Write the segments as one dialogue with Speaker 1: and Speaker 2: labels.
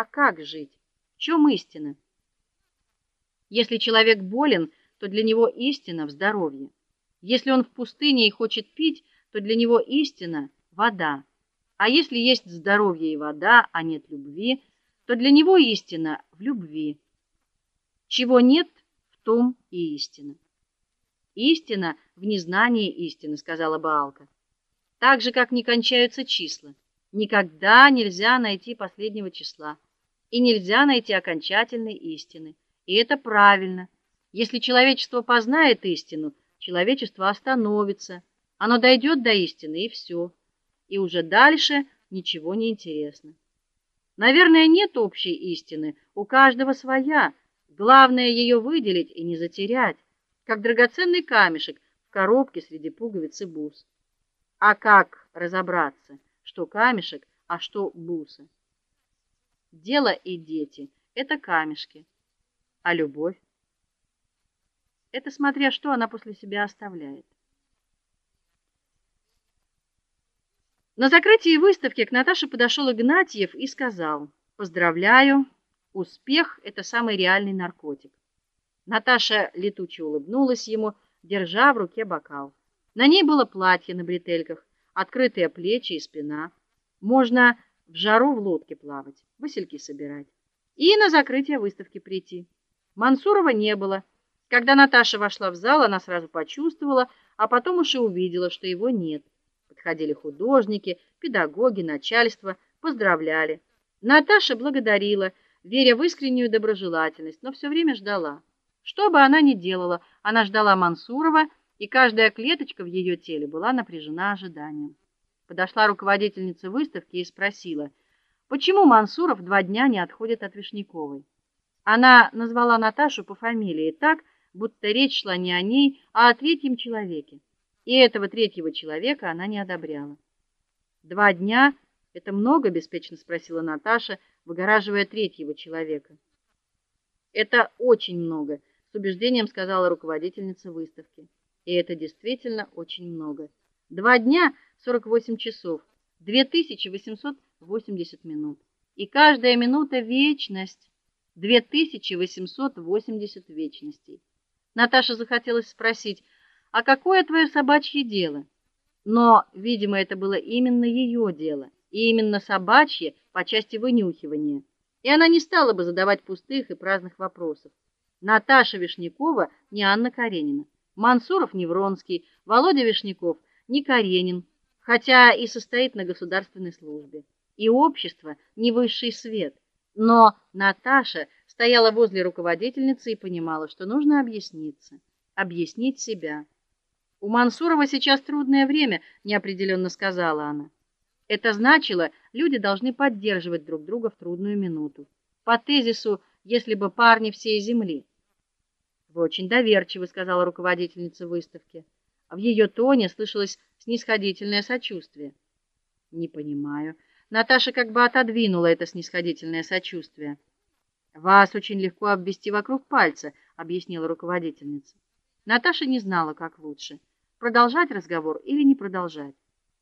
Speaker 1: А как жить? В чем истина? Если человек болен, то для него истина в здоровье. Если он в пустыне и хочет пить, то для него истина вода. А если есть здоровье и вода, а нет любви, то для него истина в любви. Чего нет, в том и истина. Истина в незнании истины, сказала Баалка. Так же как не кончаются числа. Никогда нельзя найти последнего числа, и нельзя найти окончательной истины. И это правильно. Если человечество познает истину, человечество остановится. Оно дойдет до истины и все. И уже дальше ничего не интересно. Наверное, нет общей истины, у каждого своя. Главное ее выделить и не затерять, как драгоценный камешек в коробке среди пуговиц и бус. А как разобраться, что камешек, а что бусы? Дело и дети это камешки, а любовь это смотря что она после себя оставляет. На закрытии выставки к Наташе подошел Игнатьев и сказал: "Поздравляю, успех это самый реальный наркотик". Наташа летуче улыбнулась ему, держа в руке бокал. На ней было платье на бретельках, открытые плечи и спина. Можно в жару в лодке плавать, васильки собирать и на закрытие выставки прийти. Мансурова не было. Когда Наташа вошла в зал, она сразу почувствовала, а потом уж и увидела, что его нет. Подходили художники, педагоги, начальство, поздравляли. Наташа благодарила, веря в искреннюю доброжелательность, но все время ждала. Что бы она ни делала, она ждала Мансурова, и каждая клеточка в ее теле была напряжена ожиданием. Подошла руководительница выставки и спросила: "Почему Мансуров два дня не отходит от Вишняковой?" Она назвала Наташу по фамилии так, будто речь шла не о ней, а о третьем человеке и этого третьего человека она не одобряла. Два дня это много, беспечно спросила Наташа, выгораживая третьего человека. Это очень много, с убеждением сказала руководительница выставки. И это действительно очень много. Два дня 48 часов, 2880 минут. И каждая минута вечность. 2880 вечностей. Наташа захотелось спросить: а какое твое собачье дело? Но, видимо, это было именно ее дело, и именно собачье по части вынюхивания. И она не стала бы задавать пустых и праздных вопросов. Наташа Вишнякова не Анна Каренина, Мансуров не Вронский, Володя Вишняков не Каренин, хотя и состоит на государственной службе. И общество не высший свет. Но Наташа стояла возле руководительницы и понимала, что нужно объясниться, объяснить себя. У Мансурова сейчас трудное время, неопределенно сказала она. Это значило, люди должны поддерживать друг друга в трудную минуту. По тезису, если бы парни всей земли. Вы очень доверчивы, сказала руководительница выставки. В ее тоне слышалось снисходительное сочувствие. Не понимаю. Наташа как бы отодвинула это снисходительное сочувствие. Вас очень легко обвести вокруг пальца, объяснила руководительница. Наташа не знала, как лучше продолжать разговор или не продолжать.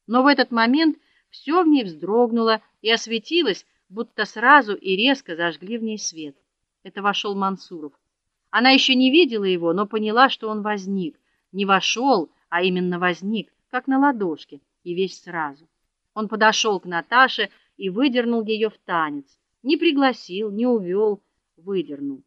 Speaker 1: Но в этот момент все в ней вздрогнуло и осветилось, будто сразу и резко зажгли в ней свет. Это вошел Мансуров. Она еще не видела его, но поняла, что он возник. Не вошел, а именно возник, как на ладошке, и весь сразу. Он подошел к Наташе и выдернул ее в танец. Не пригласил, не увел, выдернул.